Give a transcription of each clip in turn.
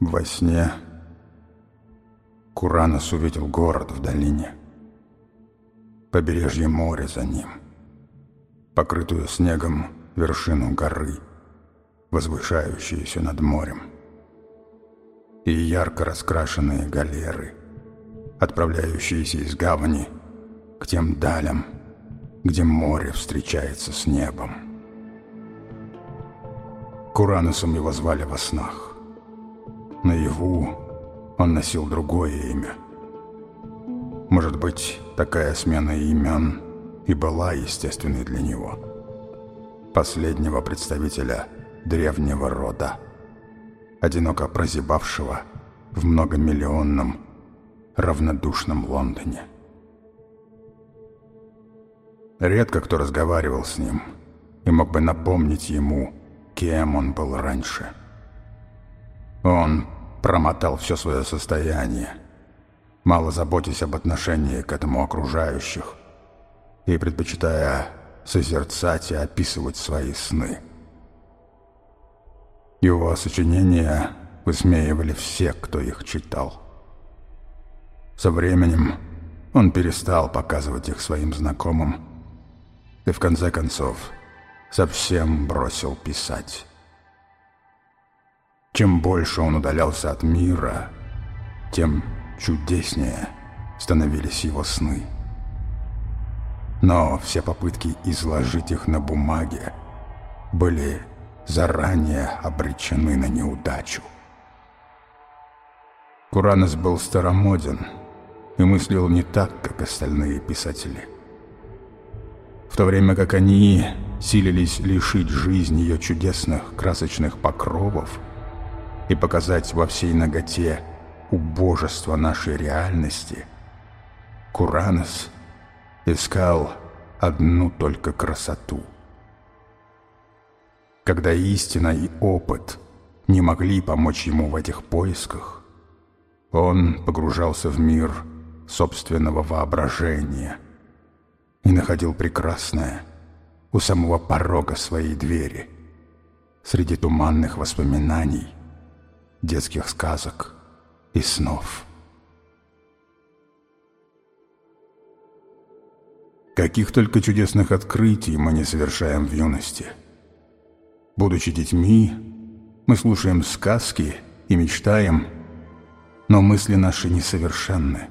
Во сне Куранос увидел город в долине. Побережье моря за ним. Покрытую снегом вершину горы, возвышающуюся над морем. И ярко раскрашенные галеры, отправляющиеся из гавани к тем далям, где море встречается с небом. Кураносом его звали во снах. Наяву он носил другое имя. Может быть, такая смена имен и была естественной для него. Последнего представителя древнего рода, одиноко прозябавшего в многомиллионном равнодушном Лондоне. Редко кто разговаривал с ним и мог бы напомнить ему, кем он был раньше. Он промотал все свое состояние, мало заботясь об отношении к этому окружающих и предпочитая созерцать и описывать свои сны. Его сочинения высмеивали все, кто их читал. Со временем он перестал показывать их своим знакомым и в конце концов совсем бросил писать. Чем больше он удалялся от мира, тем чудеснее становились его сны. Но все попытки изложить их на бумаге были заранее обречены на неудачу. Куранос был старомоден и мыслил не так, как остальные писатели – в то время как они силились лишить жизнь ее чудесных красочных покровов и показать во всей ноготе убожество нашей реальности, Куранос искал одну только красоту. Когда истина и опыт не могли помочь ему в этих поисках, он погружался в мир собственного воображения – и находил прекрасное у самого порога своей двери, среди туманных воспоминаний, детских сказок и снов. Каких только чудесных открытий мы не совершаем в юности. Будучи детьми, мы слушаем сказки и мечтаем, но мысли наши несовершенны.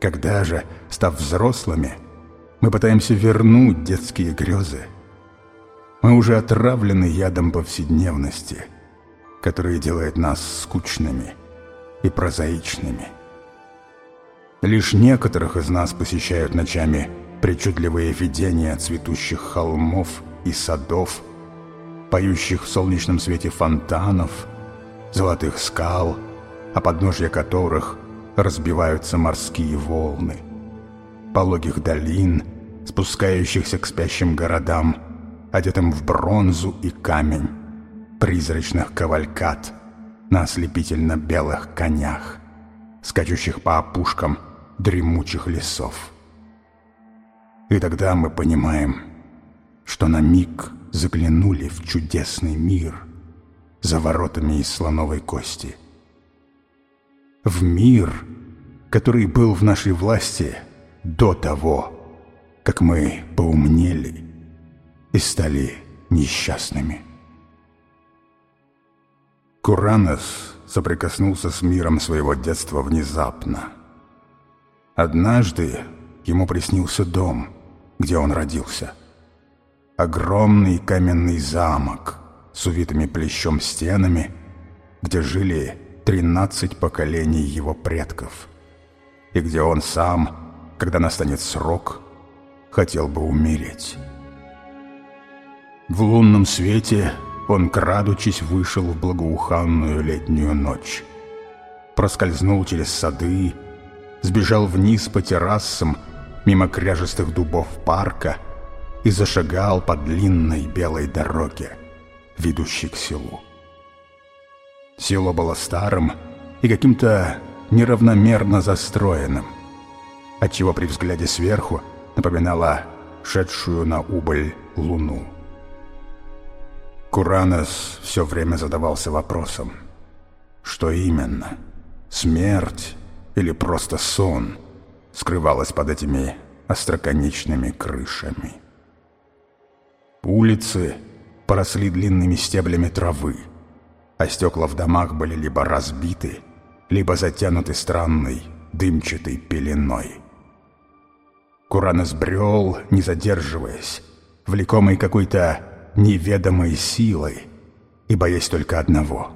Когда же, став взрослыми, мы пытаемся вернуть детские грезы. Мы уже отравлены ядом повседневности, который делает нас скучными и прозаичными. Лишь некоторых из нас посещают ночами причудливые видения цветущих холмов и садов, поющих в солнечном свете фонтанов, золотых скал, о подножье которых разбиваются морские волны – пологих долин, спускающихся к спящим городам, одетым в бронзу и камень, призрачных кавалькад на ослепительно-белых конях, скачущих по опушкам дремучих лесов. И тогда мы понимаем, что на миг заглянули в чудесный мир за воротами из слоновой кости. В мир, который был в нашей власти – до того, как мы поумнели и стали несчастными. Куранос соприкоснулся с миром своего детства внезапно. Однажды ему приснился дом, где он родился. Огромный каменный замок с увитыми плещом стенами, где жили тринадцать поколений его предков, и где он сам когда настанет срок, хотел бы умереть. В лунном свете он, крадучись, вышел в благоуханную летнюю ночь. Проскользнул через сады, сбежал вниз по террасам, мимо кряжестых дубов парка и зашагал по длинной белой дороге, ведущей к селу. Село было старым и каким-то неравномерно застроенным – отчего при взгляде сверху напоминала шедшую на убыль луну. Куранос все время задавался вопросом, Что именно? Смерть или просто сон скрывалось под этими остроконечными крышами? Улицы поросли длинными стеблями травы, а стекла в домах были либо разбиты, либо затянуты странной дымчатой пеленой. Куран сбрел, не задерживаясь, влекомый какой-то неведомой силой, и боясь только одного,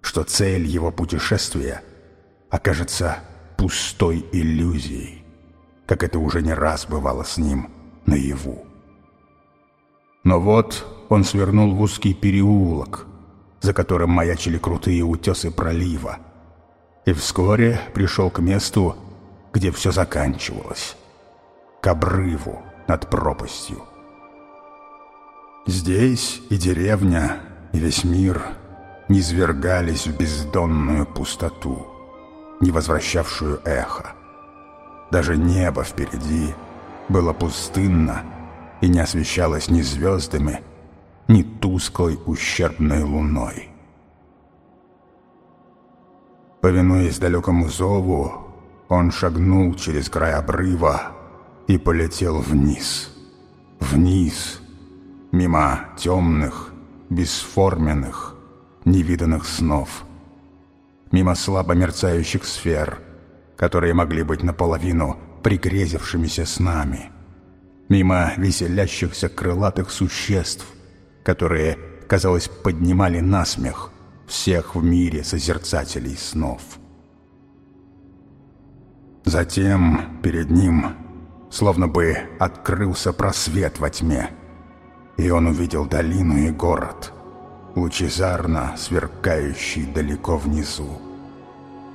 что цель его путешествия окажется пустой иллюзией, как это уже не раз бывало с ним наяву. Но вот он свернул в узкий переулок, за которым маячили крутые утесы пролива, и вскоре пришел к месту, где все заканчивалось, к обрыву над пропастью. Здесь и деревня, и весь мир низвергались в бездонную пустоту, не возвращавшую эхо. Даже небо впереди было пустынно и не освещалось ни звездами, ни тусклой ущербной луной. Повинуясь далекому зову, он шагнул через край обрыва и полетел вниз. Вниз, мимо темных, бесформенных, невиданных снов. Мимо слабо мерцающих сфер, которые могли быть наполовину пригрезившимися снами. Мимо веселящихся крылатых существ, которые, казалось, поднимали насмех всех в мире созерцателей снов. Затем перед ним словно бы открылся просвет во тьме, и он увидел долину и город, лучезарно сверкающий далеко внизу.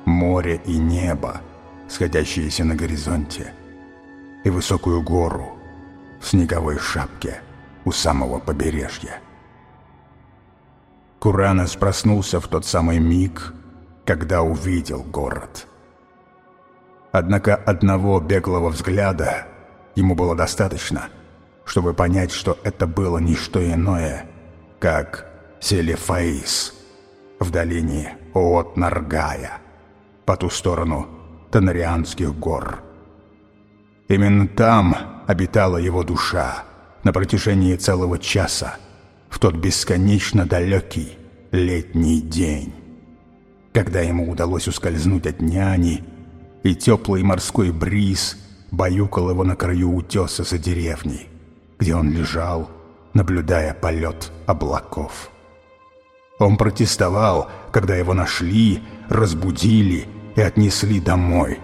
Море и небо, сходящиеся на горизонте, и высокую гору в снеговой шапке у самого побережья. Куранос проснулся в тот самый миг, когда увидел город. Однако одного беглого взгляда ему было достаточно — чтобы понять, что это было не что иное, как Селефаис в долине Оот-Наргая, по ту сторону Танарианских гор. Именно там обитала его душа на протяжении целого часа, в тот бесконечно далекий летний день, когда ему удалось ускользнуть от няни, и теплый морской бриз баюкал его на краю утеса за деревней где он лежал, наблюдая полет облаков. Он протестовал, когда его нашли, разбудили и отнесли домой,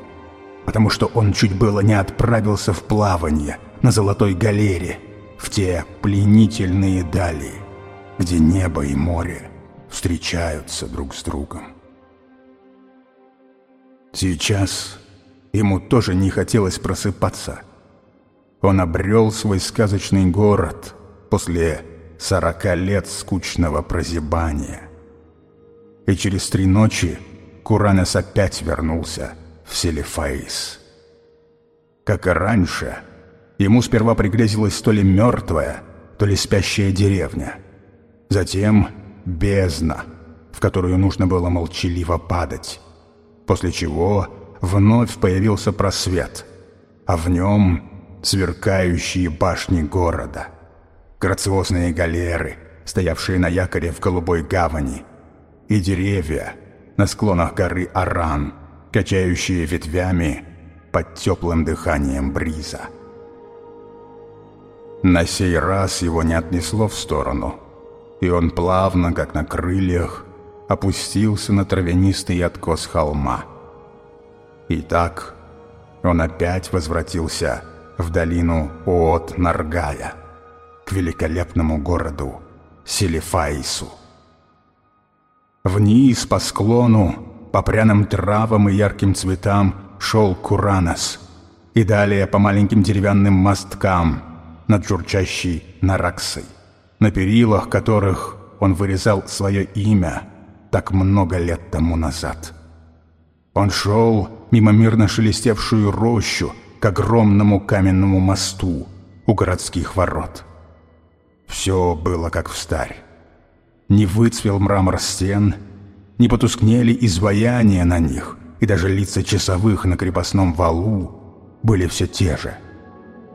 потому что он чуть было не отправился в плавание на золотой галере в те пленительные дали, где небо и море встречаются друг с другом. Сейчас ему тоже не хотелось просыпаться – он обрел свой сказочный город после сорока лет скучного прозябания. И через три ночи Куранес опять вернулся в Селефаис. Как и раньше, ему сперва пригрезилась то ли мертвая, то ли спящая деревня. Затем бездна, в которую нужно было молчаливо падать. После чего вновь появился просвет, а в нем сверкающие башни города, грациозные галеры, стоявшие на якоре в голубой гавани, и деревья на склонах горы Аран, качающие ветвями под теплым дыханием бриза. На сей раз его не отнесло в сторону, и он плавно, как на крыльях, опустился на травянистый откос холма. И так он опять возвратился в долину Оот-Наргая, к великолепному городу Селифаису. Вниз по склону, по пряным травам и ярким цветам шел Куранос, и далее по маленьким деревянным мосткам над журчащей Нараксой, на перилах которых он вырезал свое имя так много лет тому назад. Он шел мимо мирно шелестевшую рощу, к огромному каменному мосту у городских ворот. Все было как в старь. Не выцвел мрамор стен, не потускнели изваяния на них, и даже лица часовых на крепостном валу были все те же.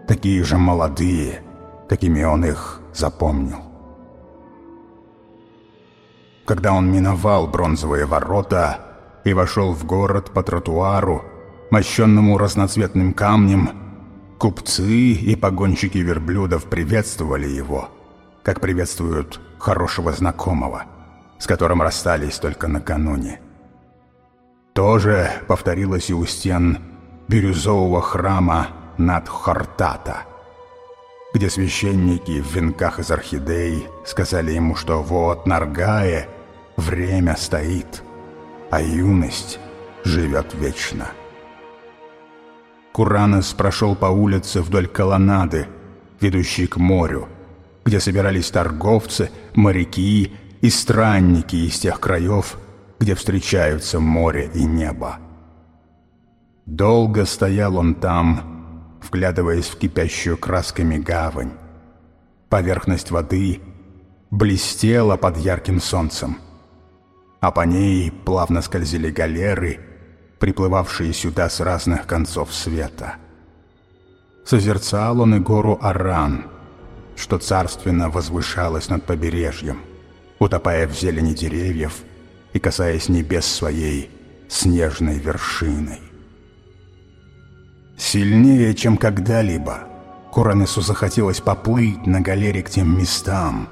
Такие же молодые, какими он их запомнил. Когда он миновал бронзовые ворота и вошел в город по тротуару, мощенному разноцветным камнем, купцы и погонщики верблюдов приветствовали его, как приветствуют хорошего знакомого, с которым расстались только накануне. То же повторилось и у стен бирюзового храма над Хортата, где священники в венках из орхидей сказали ему, что вот Наргае время стоит, а юность живет вечно. Куранес прошел по улице вдоль колоннады, ведущей к морю, где собирались торговцы, моряки и странники из тех краев, где встречаются море и небо. Долго стоял он там, вглядываясь в кипящую красками гавань. Поверхность воды блестела под ярким солнцем, а по ней плавно скользили галеры, приплывавшие сюда с разных концов света. Созерцал он и гору Аран, что царственно возвышалась над побережьем, утопая в зелени деревьев и касаясь небес своей снежной вершиной. Сильнее, чем когда-либо, Куранесу захотелось поплыть на галере к тем местам,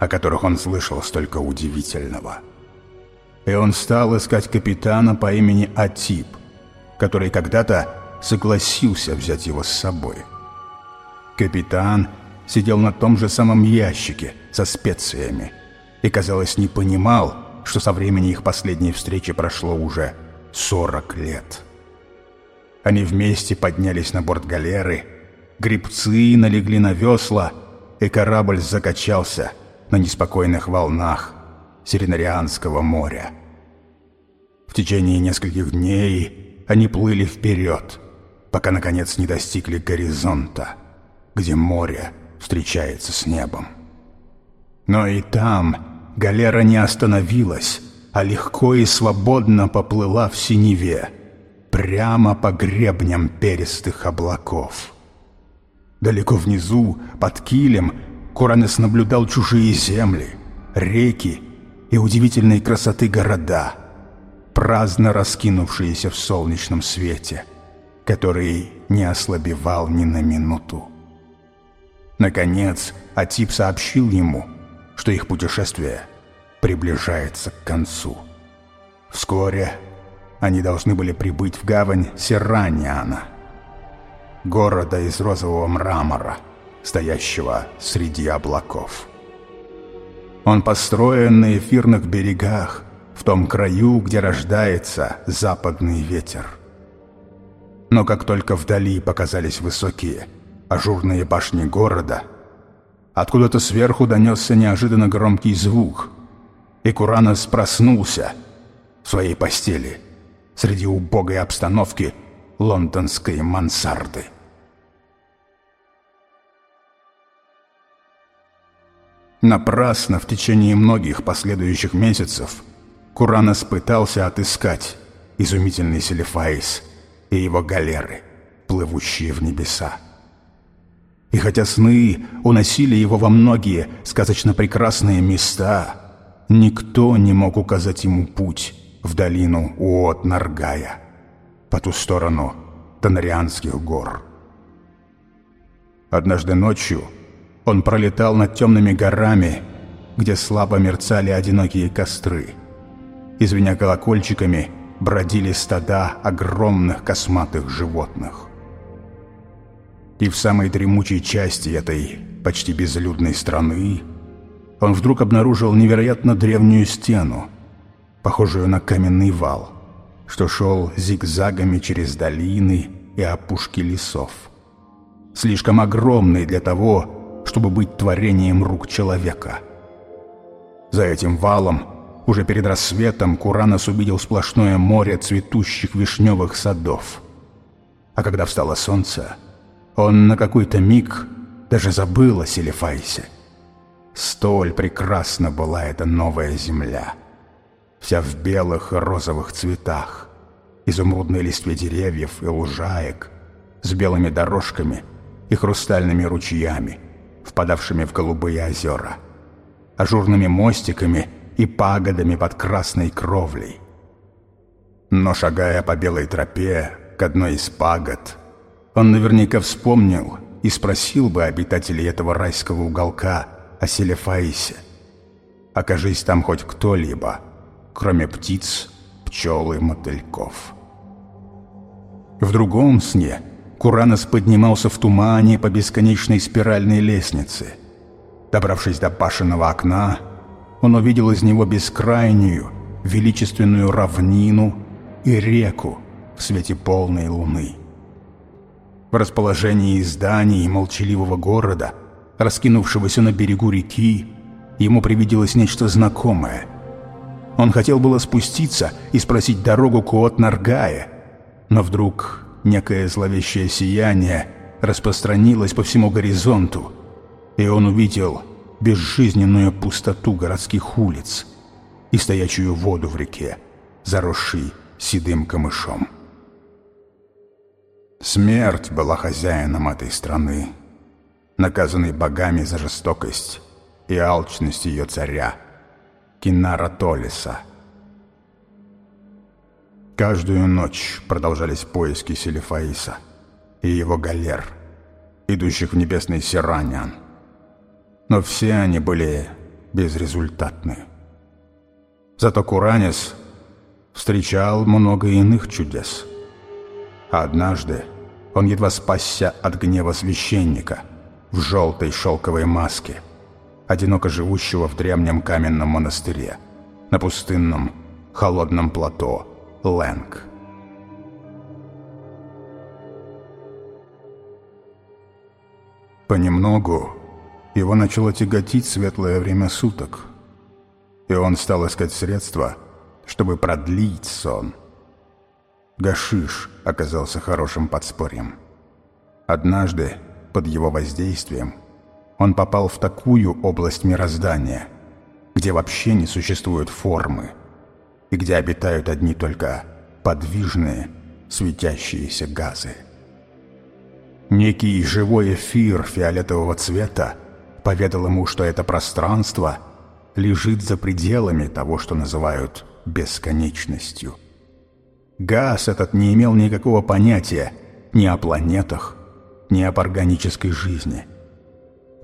о которых он слышал столько удивительного – и он стал искать капитана по имени Атип, который когда-то согласился взять его с собой. Капитан сидел на том же самом ящике со специями и, казалось, не понимал, что со времени их последней встречи прошло уже 40 лет. Они вместе поднялись на борт галеры, грибцы налегли на весла, и корабль закачался на неспокойных волнах, Сиренарианского моря. В течение нескольких дней они плыли вперед, пока наконец не достигли горизонта, где море встречается с небом. Но и там галера не остановилась, а легко и свободно поплыла в синеве, прямо по гребням перистых облаков. Далеко внизу, под килем, Куранес наблюдал чужие земли, реки и удивительной красоты города, праздно раскинувшиеся в солнечном свете, который не ослабевал ни на минуту. Наконец, Атип сообщил ему, что их путешествие приближается к концу. Вскоре они должны были прибыть в гавань Серраниана, города из розового мрамора, стоящего среди облаков. Он построен на эфирных берегах, в том краю, где рождается западный ветер. Но как только вдали показались высокие, ажурные башни города, откуда-то сверху донесся неожиданно громкий звук, и Куранос проснулся в своей постели среди убогой обстановки лондонской мансарды. Напрасно в течение многих последующих месяцев Куранос пытался отыскать изумительный Селефаис и его галеры, плывущие в небеса. И хотя сны уносили его во многие сказочно прекрасные места, никто не мог указать ему путь в долину Уот-Наргая, по ту сторону Тонарианских гор. Однажды ночью он пролетал над темными горами, где слабо мерцали одинокие костры. Извиня колокольчиками, бродили стада огромных косматых животных. И в самой дремучей части этой почти безлюдной страны он вдруг обнаружил невероятно древнюю стену, похожую на каменный вал, что шел зигзагами через долины и опушки лесов. Слишком огромный для того, чтобы быть творением рук человека. За этим валом, уже перед рассветом, Куранос увидел сплошное море цветущих вишневых садов. А когда встало солнце, он на какой-то миг даже забыл о Селефайсе. Столь прекрасна была эта новая земля. Вся в белых и розовых цветах, изумрудной листве деревьев и лужаек, с белыми дорожками и хрустальными ручьями, впадавшими в голубые озера, ажурными мостиками и пагодами под красной кровлей. Но шагая по белой тропе к одной из пагод, он наверняка вспомнил и спросил бы обитателей этого райского уголка о Селефаисе. Окажись там хоть кто-либо, кроме птиц, пчел и мотыльков. В другом сне Куранос поднимался в тумане по бесконечной спиральной лестнице. Добравшись до пашенного окна, он увидел из него бескрайнюю, величественную равнину и реку в свете полной луны. В расположении зданий молчаливого города, раскинувшегося на берегу реки, ему привиделось нечто знакомое. Он хотел было спуститься и спросить дорогу Куот Наргая, но вдруг некое зловещее сияние распространилось по всему горизонту, и он увидел безжизненную пустоту городских улиц и стоячую воду в реке, заросшей седым камышом. Смерть была хозяином этой страны, наказанной богами за жестокость и алчность ее царя, Кинара Толиса. Каждую ночь продолжались поиски Селифаиса и его галер, идущих в небесный Сиранян. Но все они были безрезультатны. Зато Куранис встречал много иных чудес – однажды он едва спасся от гнева священника в желтой шелковой маске, одиноко живущего в древнем каменном монастыре, на пустынном, холодном плато Лэнг. Понемногу его начало тяготить светлое время суток, и он стал искать средства, чтобы продлить сон – Гашиш оказался хорошим подспорьем. Однажды, под его воздействием, он попал в такую область мироздания, где вообще не существуют формы, и где обитают одни только подвижные, светящиеся газы. Некий живой эфир фиолетового цвета поведал ему, что это пространство лежит за пределами того, что называют бесконечностью – Газ этот не имел никакого понятия ни о планетах, ни об органической жизни.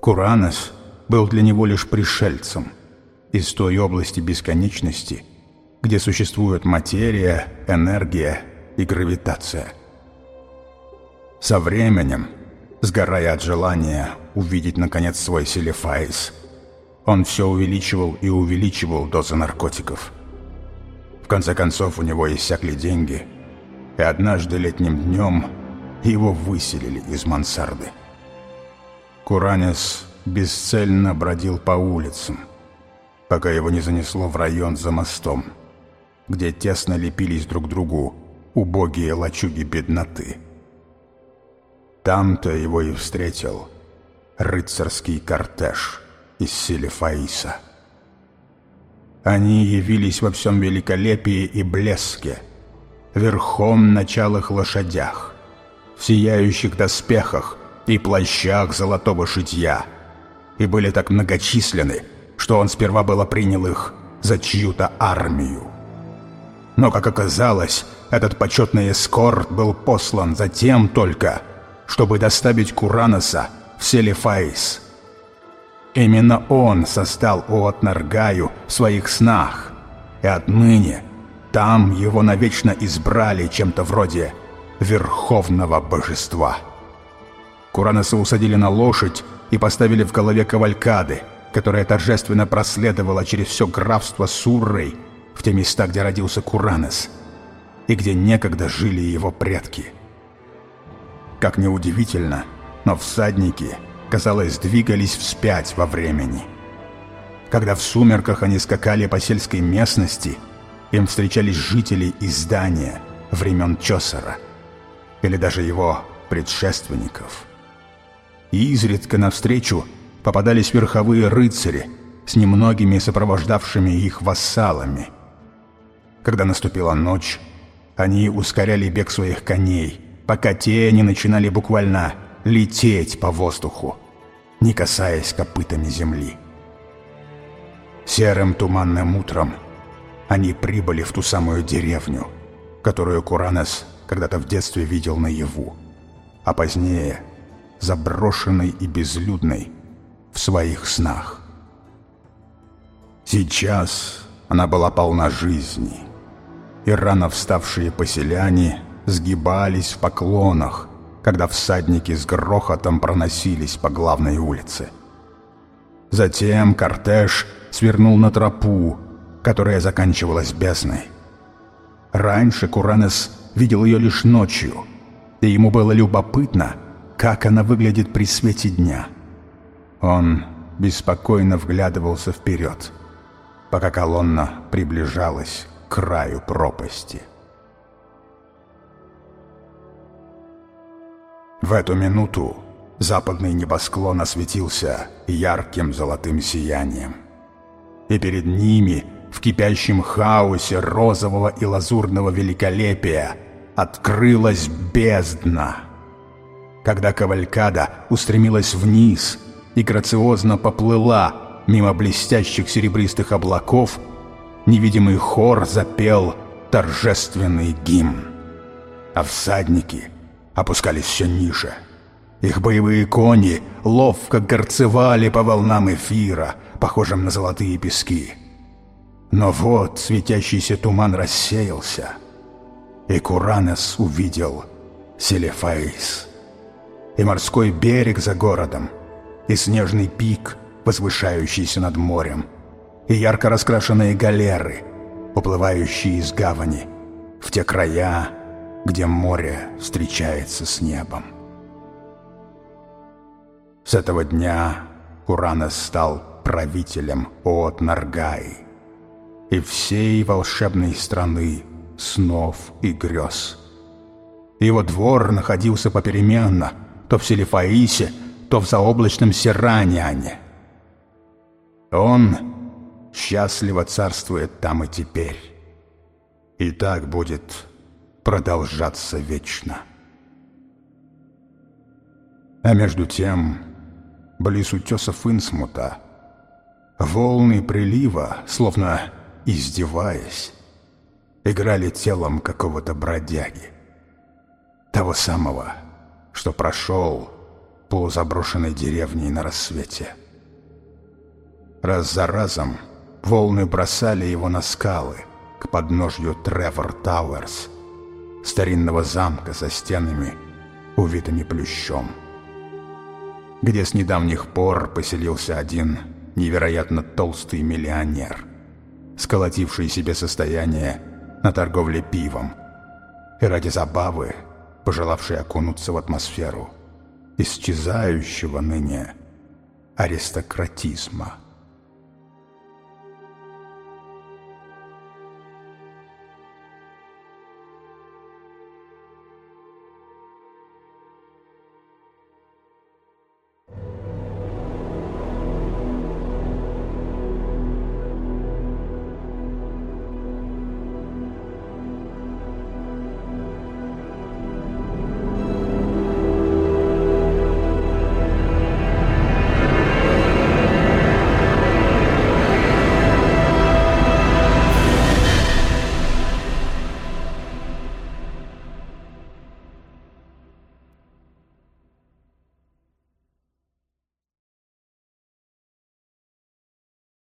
Куранос был для него лишь пришельцем из той области бесконечности, где существуют материя, энергия и гравитация. Со временем, сгорая от желания увидеть наконец свой Селефайс, он все увеличивал и увеличивал дозы наркотиков – в конце концов, у него иссякли деньги, и однажды летним днем его выселили из мансарды. Куранес бесцельно бродил по улицам, пока его не занесло в район за мостом, где тесно лепились друг к другу убогие лачуги бедноты. Там-то его и встретил рыцарский кортеж из Селефаиса. Они явились во всем великолепии и блеске, верхом на чалых лошадях, в сияющих доспехах и плащах золотого шитья, и были так многочисленны, что он сперва было принял их за чью-то армию. Но, как оказалось, этот почетный эскорт был послан за тем только, чтобы доставить Кураноса в Селефаис – Именно он создал Уотнаргаю в своих снах, и отныне там его навечно избрали чем-то вроде верховного божества. Кураноса усадили на лошадь и поставили в голове кавалькады, которая торжественно проследовала через все графство Суррей в те места, где родился Куранос, и где некогда жили его предки. Как неудивительно, но всадники — казалось, двигались вспять во времени. Когда в сумерках они скакали по сельской местности, им встречались жители и здания времен Чосера, или даже его предшественников. И изредка навстречу попадались верховые рыцари с немногими сопровождавшими их вассалами. Когда наступила ночь, они ускоряли бег своих коней, пока те не начинали буквально лететь по воздуху, не касаясь копытами земли. Серым туманным утром они прибыли в ту самую деревню, которую Куранес когда-то в детстве видел наяву, а позднее заброшенной и безлюдной в своих снах. Сейчас она была полна жизни, и рано вставшие поселяне сгибались в поклонах, когда всадники с грохотом проносились по главной улице. Затем кортеж свернул на тропу, которая заканчивалась бездной. Раньше Куранес видел ее лишь ночью, и ему было любопытно, как она выглядит при свете дня. Он беспокойно вглядывался вперед, пока колонна приближалась краю пропасти. В эту минуту западный небосклон осветился ярким золотым сиянием. И перед ними, в кипящем хаосе розового и лазурного великолепия, открылась бездна. Когда кавалькада устремилась вниз и грациозно поплыла мимо блестящих серебристых облаков, невидимый хор запел торжественный гимн. А всадники — опускались все ниже. Их боевые кони ловко горцевали по волнам эфира, похожим на золотые пески. Но вот светящийся туман рассеялся, и Куранес увидел Селефаис. И морской берег за городом, и снежный пик, возвышающийся над морем, и ярко раскрашенные галеры, уплывающие из гавани в те края, где море встречается с небом. С этого дня Уранос стал правителем от Наргаи и всей волшебной страны снов и грез. Его двор находился попеременно то в Селифаисе, то в заоблачном Сираняне. Он счастливо царствует там и теперь. И так будет продолжаться вечно. А между тем, близ утесов Инсмута, волны прилива, словно издеваясь, играли телом какого-то бродяги. Того самого, что прошел полузаброшенной деревней на рассвете. Раз за разом волны бросали его на скалы к подножью Тревор Тауэрс — старинного замка со стенами, увитыми плющом, где с недавних пор поселился один невероятно толстый миллионер, сколотивший себе состояние на торговле пивом и ради забавы пожелавший окунуться в атмосферу исчезающего ныне аристократизма.